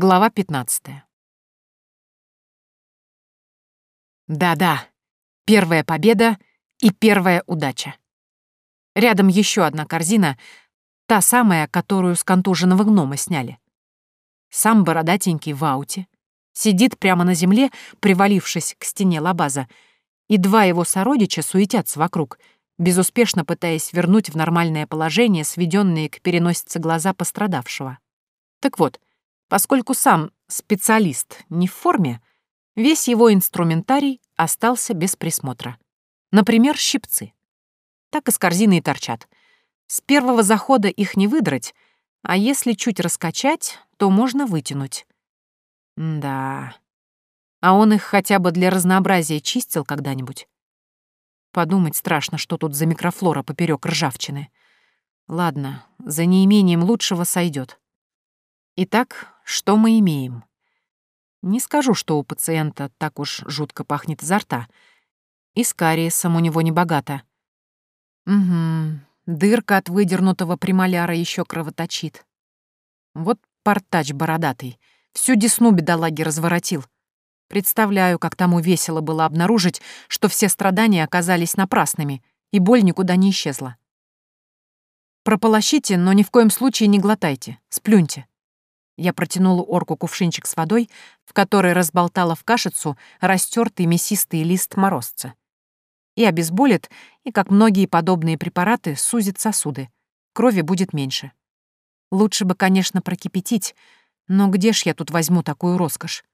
Глава 15. Да-да, первая победа и первая удача. Рядом еще одна корзина, та самая, которую с контуженного гнома сняли. Сам бородатенький в ауте. Сидит прямо на земле, привалившись к стене лабаза, и два его сородича суетятся вокруг, безуспешно пытаясь вернуть в нормальное положение сведенные к переносице глаза пострадавшего. Так вот, Поскольку сам специалист не в форме, весь его инструментарий остался без присмотра. Например, щипцы. Так из корзины и торчат. С первого захода их не выдрать, а если чуть раскачать, то можно вытянуть. да. А он их хотя бы для разнообразия чистил когда-нибудь? Подумать страшно, что тут за микрофлора поперек ржавчины. Ладно, за неимением лучшего сойдет. Итак, что мы имеем? Не скажу, что у пациента так уж жутко пахнет изо рта. И с кариесом у него небогато. Угу, дырка от выдернутого премоляра еще кровоточит. Вот портач бородатый. Всю десну бедолаги разворотил. Представляю, как тому весело было обнаружить, что все страдания оказались напрасными, и боль никуда не исчезла. Прополощите, но ни в коем случае не глотайте, сплюньте. Я протянула орку кувшинчик с водой, в который разболтала в кашицу растертый мясистый лист морозца. И обезболит, и, как многие подобные препараты, сузит сосуды. Крови будет меньше. Лучше бы, конечно, прокипятить, но где ж я тут возьму такую роскошь?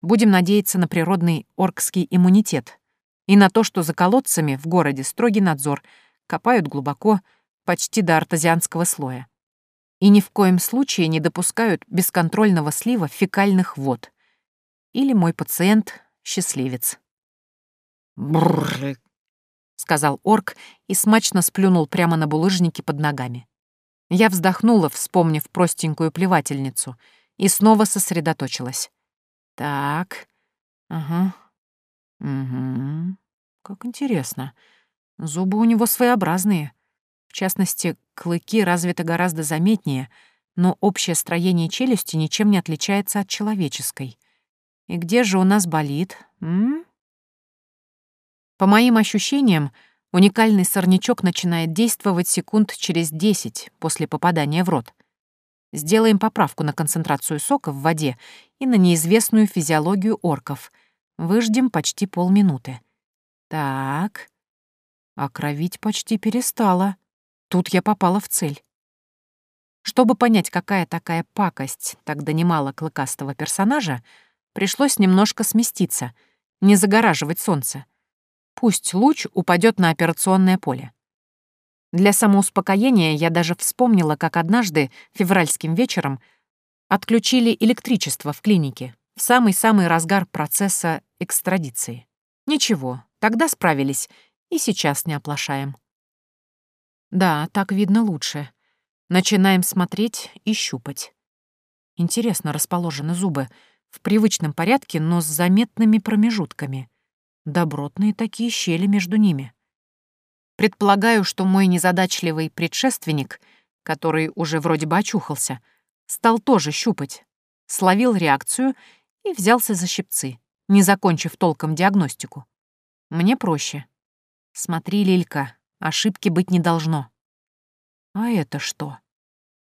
Будем надеяться на природный оркский иммунитет и на то, что за колодцами в городе строгий надзор, копают глубоко, почти до артезианского слоя и ни в коем случае не допускают бесконтрольного слива фекальных вод. Или мой пациент — счастливец. «Брррр», — сказал орк и смачно сплюнул прямо на булыжники под ногами. Я вздохнула, вспомнив простенькую плевательницу, и снова сосредоточилась. Так, ага, угу, как интересно. Зубы у него своеобразные. В частности, клыки развиты гораздо заметнее, но общее строение челюсти ничем не отличается от человеческой. И где же у нас болит? М? По моим ощущениям, уникальный сорнячок начинает действовать секунд через 10 после попадания в рот. Сделаем поправку на концентрацию сока в воде и на неизвестную физиологию орков. Выждем почти полминуты. Так. А кровить почти перестала. Тут я попала в цель. Чтобы понять, какая такая пакость так донимала клыкастого персонажа, пришлось немножко сместиться, не загораживать солнце. Пусть луч упадет на операционное поле. Для самоуспокоения я даже вспомнила, как однажды, февральским вечером, отключили электричество в клинике в самый-самый разгар процесса экстрадиции. Ничего, тогда справились, и сейчас не оплошаем. Да, так видно лучше. Начинаем смотреть и щупать. Интересно расположены зубы. В привычном порядке, но с заметными промежутками. Добротные такие щели между ними. Предполагаю, что мой незадачливый предшественник, который уже вроде бы очухался, стал тоже щупать, словил реакцию и взялся за щипцы, не закончив толком диагностику. Мне проще. Смотри, Лилька, Ошибки быть не должно. А это что?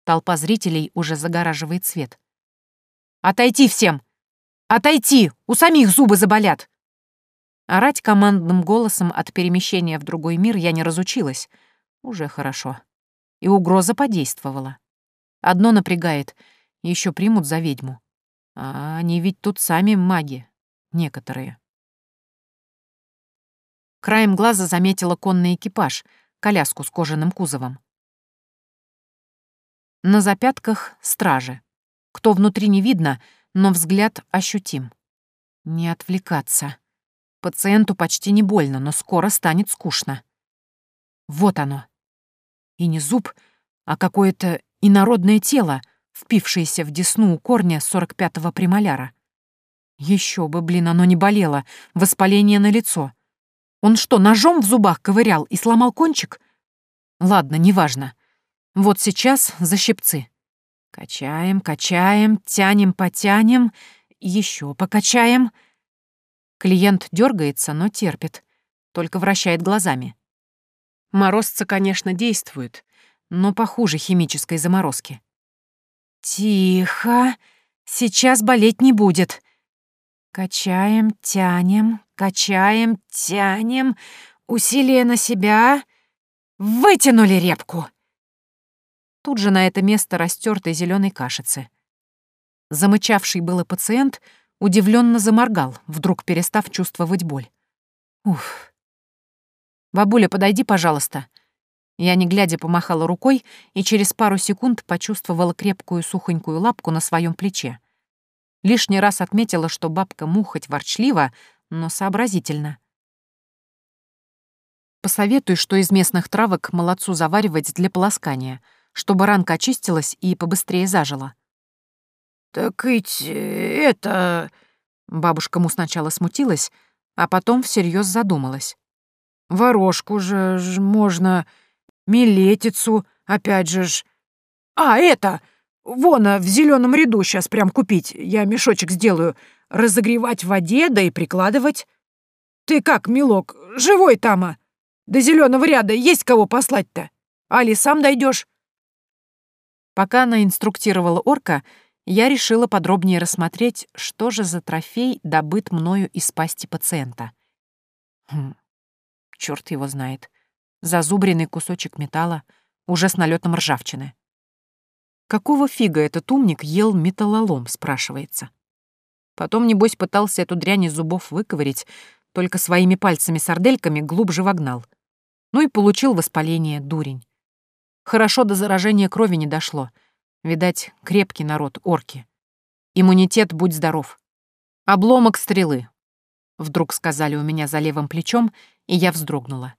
Толпа зрителей уже загораживает свет. «Отойти всем! Отойти! У самих зубы заболят!» Орать командным голосом от перемещения в другой мир я не разучилась. Уже хорошо. И угроза подействовала. Одно напрягает. Еще примут за ведьму. А они ведь тут сами маги. Некоторые. Краем глаза заметила конный экипаж, коляску с кожаным кузовом. На запятках — стражи. Кто внутри не видно, но взгляд ощутим. Не отвлекаться. Пациенту почти не больно, но скоро станет скучно. Вот оно. И не зуб, а какое-то инородное тело, впившееся в десну у корня 45-го премоляра. Еще бы, блин, оно не болело, воспаление на лицо. Он что, ножом в зубах ковырял и сломал кончик? Ладно, неважно. Вот сейчас за щипцы. Качаем, качаем, тянем, потянем, еще покачаем. Клиент дергается, но терпит, только вращает глазами. Морозца, конечно, действует, но похуже химической заморозки. Тихо, сейчас болеть не будет. Качаем, тянем, качаем, тянем. Усилие на себя. Вытянули репку. Тут же на это место растертой зеленой кашицы. Замычавший было пациент удивленно заморгал, вдруг перестав чувствовать боль. Уф. «Бабуля, подойди, пожалуйста». Я, не глядя, помахала рукой и через пару секунд почувствовала крепкую сухонькую лапку на своем плече. Лишний раз отметила, что бабка мухать ворчлива, но сообразительно. Посоветуй, что из местных травок молодцу заваривать для полоскания, чтобы ранка очистилась и побыстрее зажила. «Так ведь э, это...» Бабушка му сначала смутилась, а потом всерьез задумалась. «Ворожку же ж можно, милетицу, опять же ж... А, это! Вон, а, в зеленом ряду сейчас прям купить. Я мешочек сделаю. Разогревать в воде, да и прикладывать. Ты как, милок, живой тама? До зеленого ряда есть кого послать-то? Али, сам дойдешь? Пока она инструктировала орка, я решила подробнее рассмотреть, что же за трофей добыт мною из пасти пациента. Хм, черт его знает. Зазубренный кусочек металла, уже с налетом ржавчины. Какого фига этот умник ел металлолом, спрашивается. Потом, небось, пытался эту дрянь из зубов выковырить, только своими пальцами-сардельками глубже вогнал. Ну и получил воспаление, дурень. Хорошо до заражения крови не дошло. Видать, крепкий народ, орки. Иммунитет, будь здоров. Обломок стрелы. Вдруг сказали у меня за левым плечом, и я вздрогнула.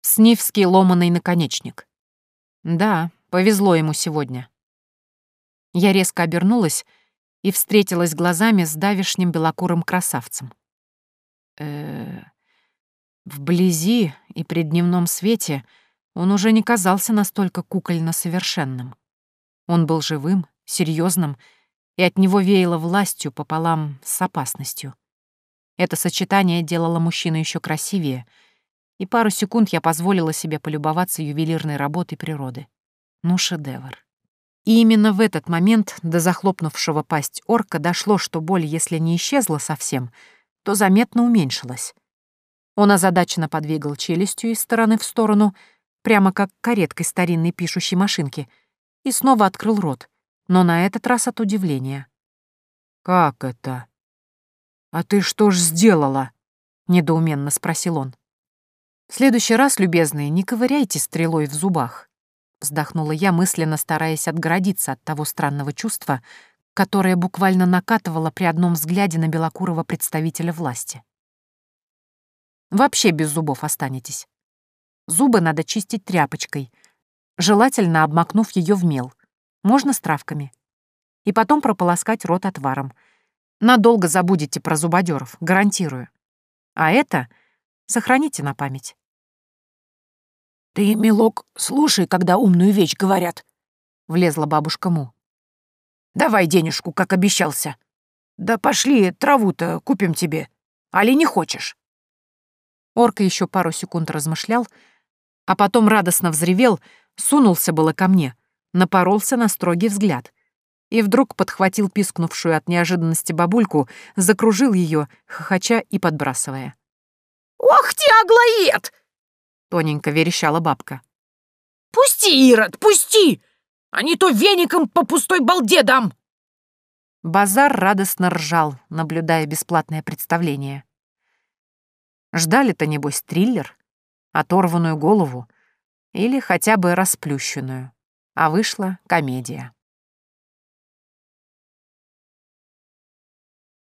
Снивский ломаный наконечник. Да, Повезло ему сегодня. Я резко обернулась и встретилась глазами с давишним белокурым красавцем. Э, -э вблизи и при дневном свете он уже не казался настолько кукольно совершенным. Он был живым, серьезным, и от него веяло властью пополам с опасностью. Это сочетание делало мужчину еще красивее, и пару секунд я позволила себе полюбоваться ювелирной работой природы. Ну, шедевр. И именно в этот момент до захлопнувшего пасть орка дошло, что боль, если не исчезла совсем, то заметно уменьшилась. Он озадаченно подвигал челюстью из стороны в сторону, прямо как кареткой старинной пишущей машинки, и снова открыл рот, но на этот раз от удивления. «Как это? А ты что ж сделала?» — недоуменно спросил он. «В следующий раз, любезные, не ковыряйте стрелой в зубах. Вздохнула я, мысленно стараясь отгородиться от того странного чувства, которое буквально накатывало при одном взгляде на белокурого представителя власти. Вообще без зубов останетесь. Зубы надо чистить тряпочкой, желательно обмакнув ее в мел. Можно с травками. И потом прополоскать рот отваром. Надолго забудете про зубодеров, гарантирую. А это сохраните на память. «Ты, милок, слушай, когда умную вещь говорят», — влезла бабушка Му. «Давай денежку, как обещался. Да пошли, траву-то купим тебе. Али не хочешь?» Орка еще пару секунд размышлял, а потом радостно взревел, сунулся было ко мне, напоролся на строгий взгляд и вдруг подхватил пискнувшую от неожиданности бабульку, закружил ее, хохоча и подбрасывая. «Ох ты, аглоед!» — тоненько верещала бабка. «Пусти, Ирод, пусти! А не то веником по пустой балде дам!» Базар радостно ржал, наблюдая бесплатное представление. Ждали-то, небось, триллер, оторванную голову или хотя бы расплющенную, а вышла комедия.